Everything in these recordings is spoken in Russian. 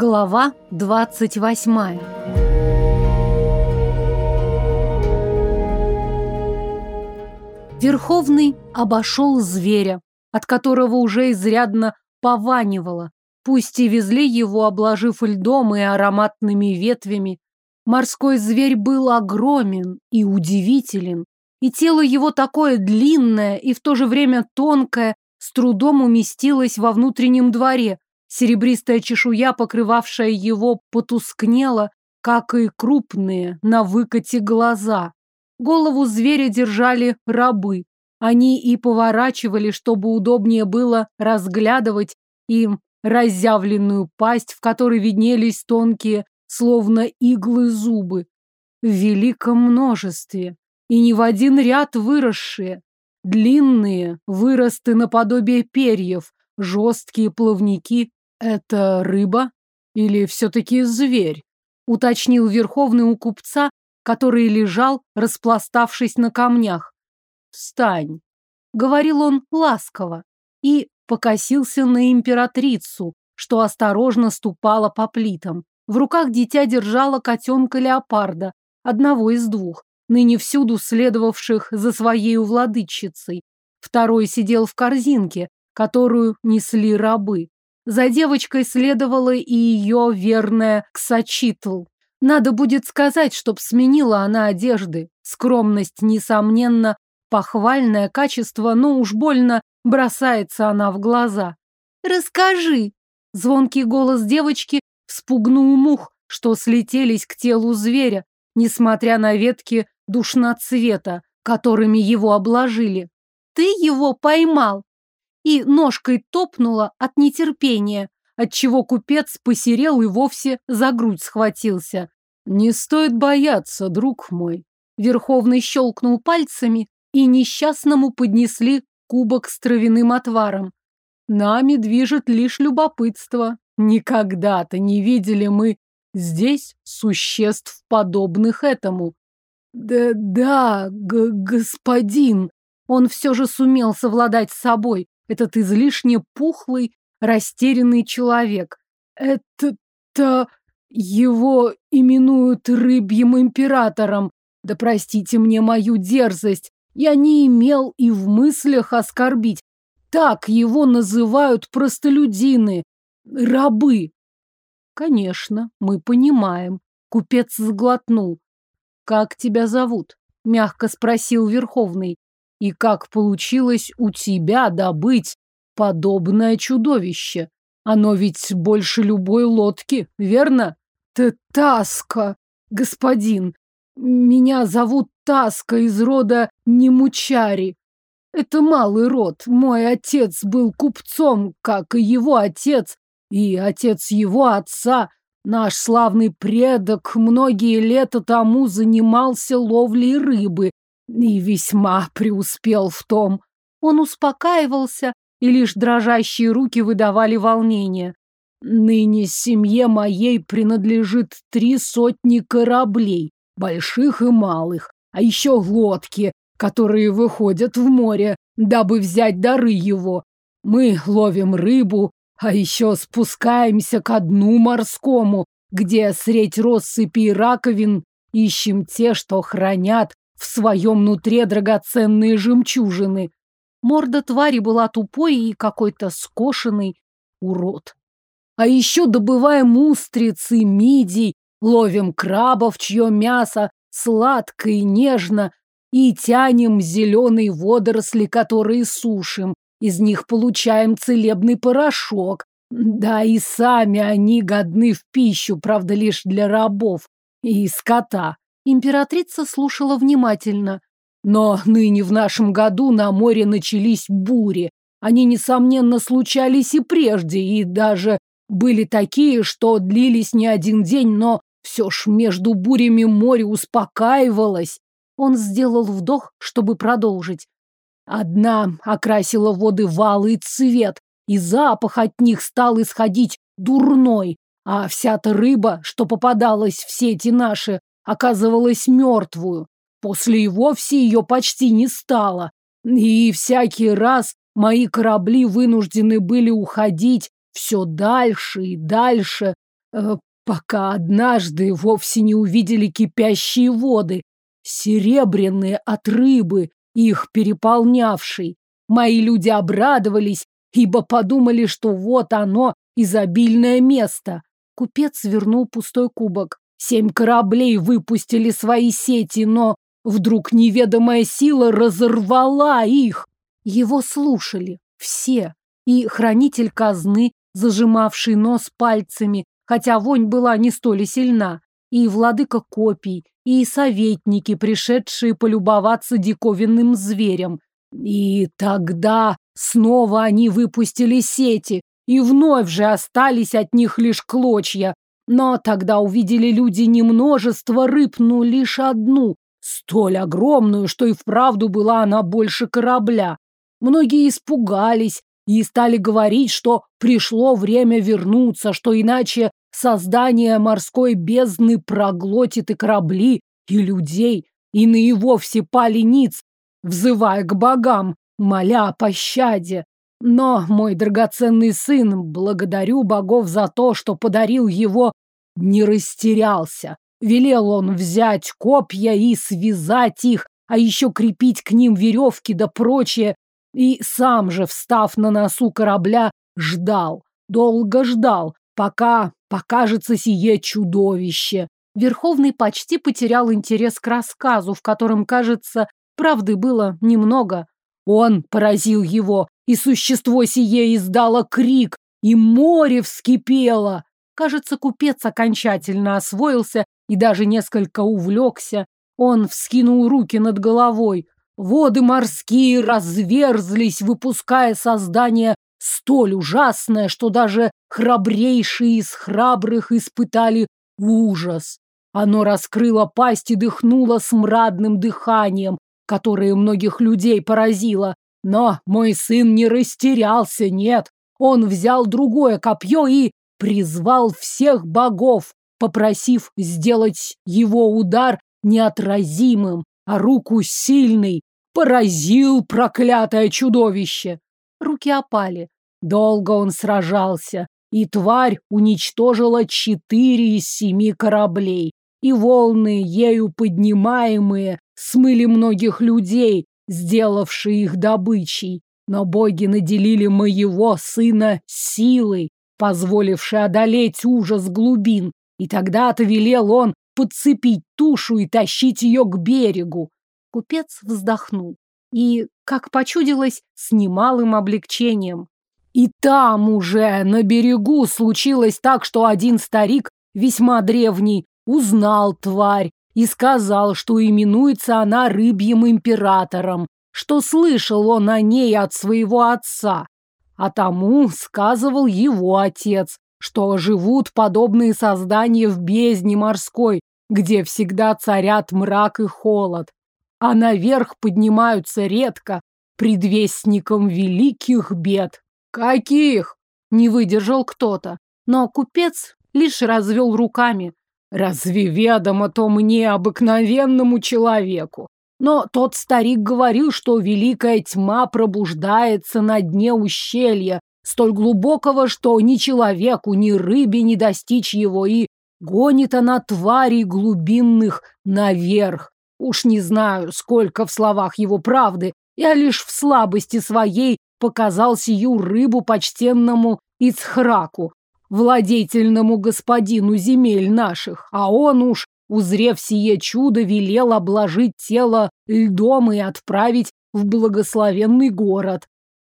Глава 28 Верховный обошел зверя, от которого уже изрядно пованивало. Пусть и везли его, обложив льдом и ароматными ветвями. Морской зверь был огромен и удивителен, и тело его такое длинное и в то же время тонкое, с трудом уместилось во внутреннем дворе. Серебристая чешуя, покрывавшая его, потускнела, как и крупные на выкате глаза. Голову зверя держали рабы. Они и поворачивали, чтобы удобнее было разглядывать им разъявленную пасть, в которой виднелись тонкие, словно иглы зубы. В великом множестве. И не в один ряд выросшие. Длинные выросты наподобие перьев, жесткие плавники. Это рыба или все-таки зверь? Уточнил Верховный у купца, который лежал, распластавшись на камнях. «Встань!» — говорил он ласково и покосился на императрицу, что осторожно ступала по плитам. В руках дитя держала котенка-леопарда, одного из двух, ныне всюду следовавших за своей владычицей. Второй сидел в корзинке, которую несли рабы. За девочкой следовала и ее верная Ксачитл, надо будет сказать, чтоб сменила она одежды. Скромность, несомненно, похвальное качество, но уж больно бросается она в глаза. «Расскажи!» Звонкий голос девочки вспугнул мух, что слетелись к телу зверя, несмотря на ветки душноцвета, которыми его обложили. «Ты его поймал!» И ножкой топнула от нетерпения отчего купец посерел и вовсе за грудь схватился. «Не стоит бояться, друг мой». Верховный щелкнул пальцами, и несчастному поднесли кубок с травяным отваром. Нами движет лишь любопытство. Никогда-то не видели мы здесь существ, подобных этому. Да, да, господин. Он все же сумел совладать с собой, этот излишне пухлый, растерянный человек. Это-то его именуют рыбьим императором. Да простите мне мою дерзость, я не имел и в мыслях оскорбить. Так его называют простолюдины, рабы. Конечно, мы понимаем. Купец сглотнул. Как тебя зовут? Мягко спросил Верховный. И как получилось у тебя добыть подобное чудовище. Оно ведь больше любой лодки, верно? Ты Таска, господин. Меня зовут Таска из рода Немучари. Это малый род. Мой отец был купцом, как и его отец, и отец его отца. Наш славный предок многие лета тому занимался ловлей рыбы и весьма преуспел в том. Он успокаивался, и лишь дрожащие руки выдавали волнение. Ныне семье моей принадлежит три сотни кораблей, больших и малых, а еще лодки, которые выходят в море, дабы взять дары его. Мы ловим рыбу, а еще спускаемся ко дну морскому, где средь россыпи и раковин ищем те, что хранят в своем нутре драгоценные жемчужины. Морда твари была тупой и какой-то скошенный урод. А еще добываем устрицы, мидий, ловим крабов, чье мясо сладко и нежно, и тянем зеленые водоросли, которые сушим. Из них получаем целебный порошок. Да и сами они годны в пищу, правда, лишь для рабов и скота. Императрица слушала внимательно. Но ныне в нашем году на море начались бури. Они, несомненно, случались и прежде, и даже были такие, что длились не один день, но все ж между бурями море успокаивалось. Он сделал вдох, чтобы продолжить. Одна окрасила воды в алый цвет, и запах от них стал исходить дурной, а вся-то рыба, что попадалась в сети наши, оказывалась мертвую. После и вовсе ее почти не стало. И всякий раз мои корабли вынуждены были уходить все дальше и дальше, э, пока однажды вовсе не увидели кипящие воды, серебряные от рыбы, их переполнявшей. Мои люди обрадовались, ибо подумали, что вот оно, изобильное место. Купец вернул пустой кубок. Семь кораблей выпустили свои сети, но вдруг неведомая сила разорвала их. Его слушали все. И хранитель казны, зажимавший нос пальцами, хотя вонь была не столь сильна, и владыка копий, и советники, пришедшие полюбоваться диковинным зверем. И тогда снова они выпустили сети, и вновь же остались от них лишь клочья. Но тогда увидели люди не множество рыб, но лишь одну, столь огромную, что и вправду была она больше корабля. Многие испугались и стали говорить, что пришло время вернуться, что иначе создание морской бездны проглотит и корабли, и людей, и на и вовсе пали ниц, взывая к богам, моля о пощаде. Но, мой драгоценный сын, благодарю богов за то, что подарил его, не растерялся. Велел он взять копья и связать их, а еще крепить к ним веревки да прочее, и сам же, встав на носу корабля, ждал, долго ждал, пока покажется сие чудовище. Верховный почти потерял интерес к рассказу, в котором, кажется, правды было немного. Он поразил его, и существо сие издало крик, и море вскипело. Кажется, купец окончательно освоился и даже несколько увлекся. Он вскинул руки над головой. Воды морские разверзлись, выпуская создание столь ужасное, что даже храбрейшие из храбрых испытали ужас. Оно раскрыло пасть и дыхнуло смрадным дыханием, которое многих людей поразило. Но мой сын не растерялся, нет. Он взял другое копье и призвал всех богов, попросив сделать его удар неотразимым, а руку сильной. Поразил проклятое чудовище. Руки опали. Долго он сражался, и тварь уничтожила четыре из семи кораблей. И волны, ею поднимаемые, смыли многих людей, сделавшие их добычей. Но боги наделили моего сына силой, позволившей одолеть ужас глубин. И тогда-то он подцепить тушу и тащить ее к берегу. Купец вздохнул и, как почудилось, с немалым облегчением. И там уже, на берегу, случилось так, что один старик, весьма древний, узнал тварь и сказал, что именуется она рыбьим императором, что слышал он о ней от своего отца. А тому сказывал его отец, что живут подобные создания в бездне морской, где всегда царят мрак и холод, а наверх поднимаются редко, предвестником великих бед. Каких? Не выдержал кто-то, но купец лишь развел руками. Разве ведомо то мне, обыкновенному человеку? Но тот старик говорил, что великая тьма пробуждается на дне ущелья, столь глубокого, что ни человеку, ни рыбе не достичь его, и гонит она тварей глубинных наверх. Уж не знаю, сколько в словах его правды, я лишь в слабости своей показал сию рыбу почтенному Ицхраку, владетельному господину земель наших, а он уж, узрев сие чудо, велел обложить тело льдом и отправить в благословенный город.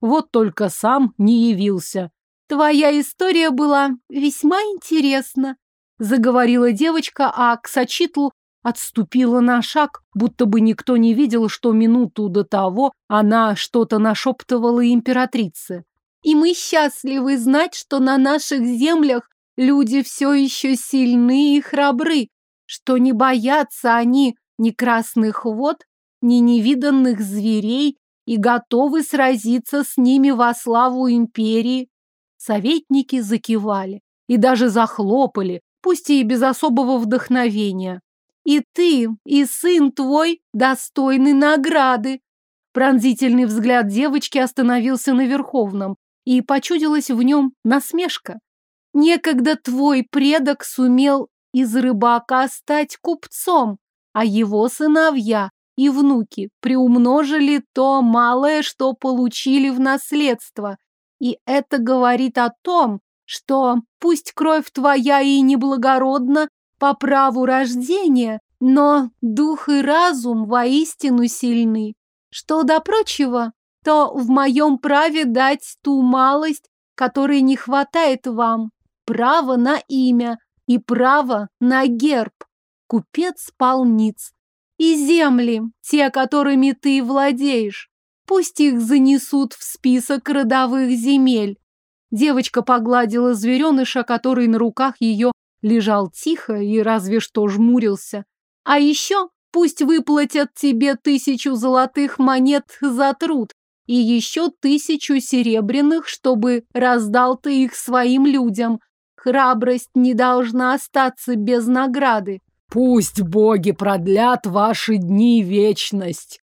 Вот только сам не явился. Твоя история была весьма интересна, заговорила девочка, а к Сачитлу отступила на шаг, будто бы никто не видел, что минуту до того она что-то нашептывала императрице. И мы счастливы знать, что на наших землях люди все еще сильны и храбры, что не боятся они ни красных вод, ни невиданных зверей и готовы сразиться с ними во славу империи. Советники закивали и даже захлопали, пусть и без особого вдохновения. И ты, и сын твой достойны награды. Пронзительный взгляд девочки остановился на Верховном, и почудилась в нем насмешка. Некогда твой предок сумел из рыбака стать купцом, а его сыновья и внуки приумножили то малое, что получили в наследство. И это говорит о том, что пусть кровь твоя и неблагородна по праву рождения, но дух и разум воистину сильны. Что до прочего, то в моем праве дать ту малость, которой не хватает вам, право на имя и право на герб. Купец спал ниц. И земли, те, которыми ты владеешь, пусть их занесут в список родовых земель. Девочка погладила звереныша, который на руках ее лежал тихо и разве что жмурился. А еще пусть выплатят тебе тысячу золотых монет за труд и еще тысячу серебряных, чтобы раздал ты их своим людям. Храбрость не должна остаться без награды. Пусть боги продлят ваши дни вечность,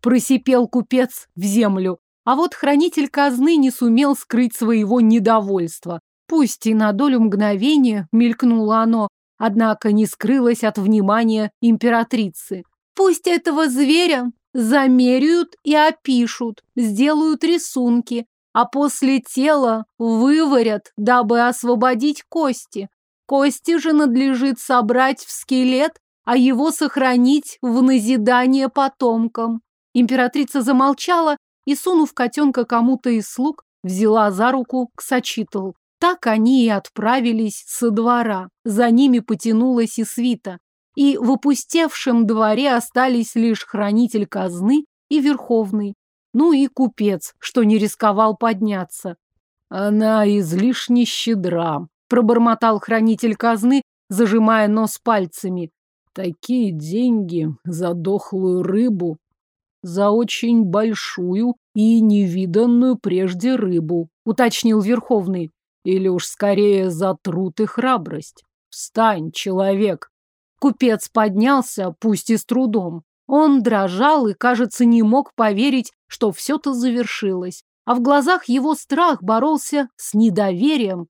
просипел купец в землю. А вот хранитель казны не сумел скрыть своего недовольства. Пусть и на долю мгновения мелькнуло оно, однако не скрылось от внимания императрицы. Пусть этого зверя замеряют и опишут, сделают рисунки, а после тела выварят, дабы освободить кости. Кости же надлежит собрать в скелет, а его сохранить в назидание потомкам. Императрица замолчала и, сунув котенка кому-то из слуг, взяла за руку к Сочитл. Так они и отправились со двора. За ними потянулась и свита. И в опустевшем дворе остались лишь хранитель казны и верховный. Ну и купец, что не рисковал подняться. Она излишне щедра, пробормотал хранитель казны, зажимая нос пальцами. Такие деньги за дохлую рыбу за очень большую и невиданную прежде рыбу, уточнил Верховный. Или уж скорее за труд и храбрость. Встань, человек. Купец поднялся, пусть и с трудом. Он дрожал и, кажется, не мог поверить, что все-то завершилось. А в глазах его страх боролся с недоверием.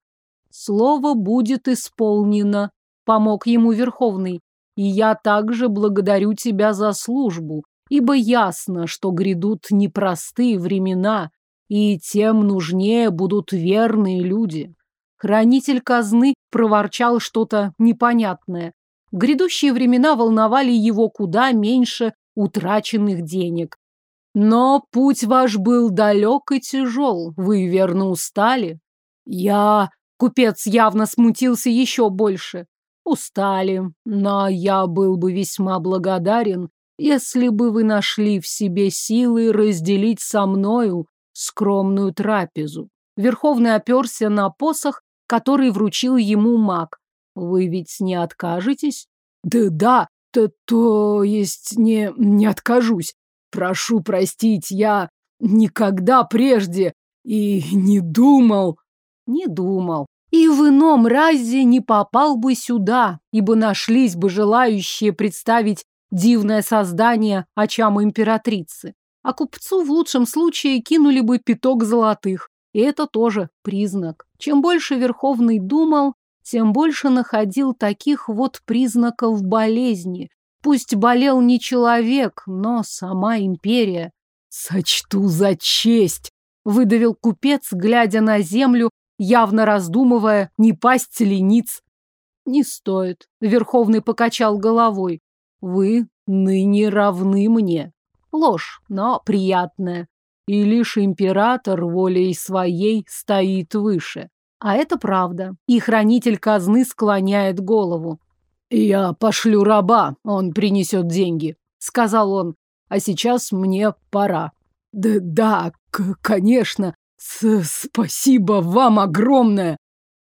Слово будет исполнено, помог ему Верховный. И я также благодарю тебя за службу, ибо ясно, что грядут непростые времена, и тем нужнее будут верные люди. Хранитель казны проворчал что-то непонятное. Грядущие времена волновали его куда меньше утраченных денег. Но путь ваш был далек и тяжел, вы верно устали. Я... Купец явно смутился еще больше. Устали, но я был бы весьма благодарен, если бы вы нашли в себе силы разделить со мною скромную трапезу. Верховный оперся на посох, который вручил ему маг. Вы ведь не откажетесь? Да, да, то, то есть не, не откажусь. Прошу простить, я никогда прежде и не думал. Не думал. И в ином разе не попал бы сюда, ибо нашлись бы желающие представить Дивное создание очам императрицы. А купцу в лучшем случае кинули бы пяток золотых. И это тоже признак. Чем больше Верховный думал, тем больше находил таких вот признаков болезни. Пусть болел не человек, но сама империя. «Сочту за честь!» — выдавил купец, глядя на землю, явно раздумывая, не пасть ли ниц. «Не стоит», — Верховный покачал головой. Вы ныне равны мне. Ложь, но приятная. И лишь император волей своей стоит выше. А это правда. И хранитель казны склоняет голову. «Я пошлю раба, он принесет деньги», — сказал он. «А сейчас мне пора». «Да, да, конечно. С спасибо вам огромное!»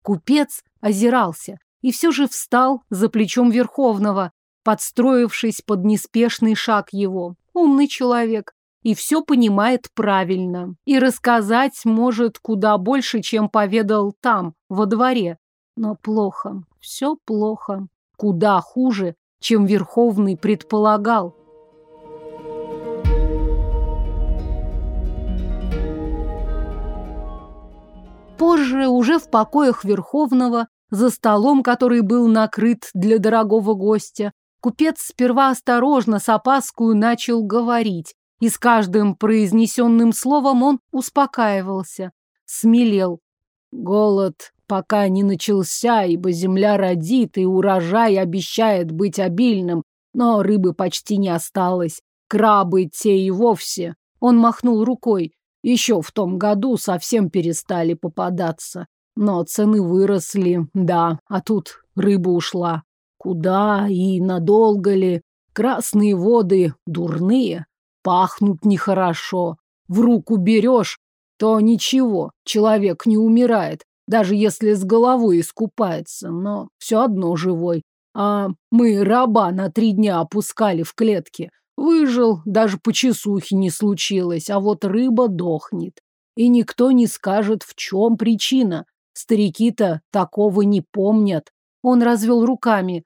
Купец озирался и все же встал за плечом Верховного, подстроившись под неспешный шаг его. Умный человек и все понимает правильно. И рассказать может куда больше, чем поведал там, во дворе. Но плохо, все плохо. Куда хуже, чем Верховный предполагал. Позже, уже в покоях Верховного, за столом, который был накрыт для дорогого гостя, купец сперва осторожно, с опаскою начал говорить, и с каждым произнесенным словом он успокаивался, смелел. Голод пока не начался, ибо земля родит, и урожай обещает быть обильным, но рыбы почти не осталось. Крабы те и вовсе. Он махнул рукой. Еще в том году совсем перестали попадаться. Но цены выросли, да, а тут рыба ушла. Куда и надолго ли? Красные воды дурные, пахнут нехорошо. В руку берешь, то ничего, человек не умирает, даже если с головой искупается, но все одно живой. А мы раба на три дня опускали в клетке. Выжил, даже по часухе не случилось, а вот рыба дохнет. И никто не скажет, в чем причина. Старики-то такого не помнят. Он развел руками.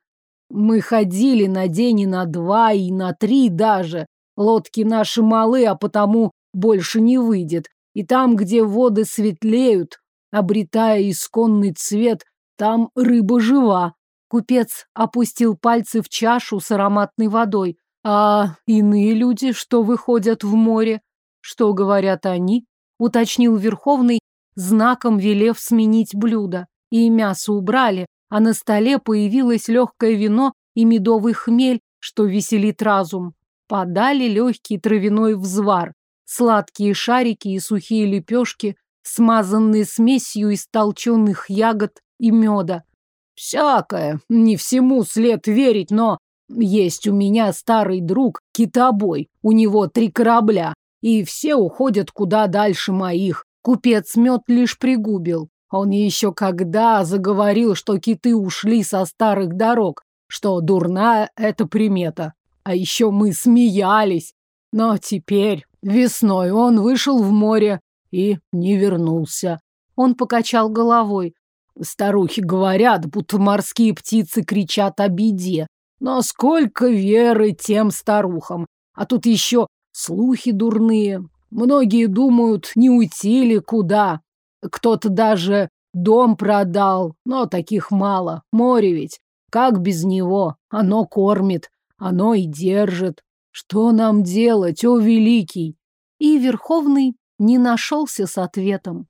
Мы ходили на день и на два, и на три даже. Лодки наши малы, а потому больше не выйдет. И там, где воды светлеют, обретая исконный цвет, там рыба жива. Купец опустил пальцы в чашу с ароматной водой. А иные люди, что выходят в море, что говорят они? Уточнил Верховный, знаком велев сменить блюдо. И мясо убрали, а на столе появилось легкое вино и медовый хмель, что веселит разум. Подали легкий травяной взвар, сладкие шарики и сухие лепешки, смазанные смесью из толченых ягод и меда. Всякое, не всему след верить, но есть у меня старый друг, китобой, у него три корабля, и все уходят куда дальше моих. Купец мед лишь пригубил. Он еще когда заговорил, что киты ушли со старых дорог, что дурная это примета. А еще мы смеялись. Но теперь, весной, он вышел в море и не вернулся. Он покачал головой. Старухи говорят, будто морские птицы кричат о беде. Но сколько веры тем старухам. А тут еще слухи дурные. Многие думают, не уйти ли куда. Кто-то даже дом продал, но таких мало. Море ведь. Как без него? Оно кормит, оно и держит. Что нам делать, о великий? И Верховный не нашелся с ответом.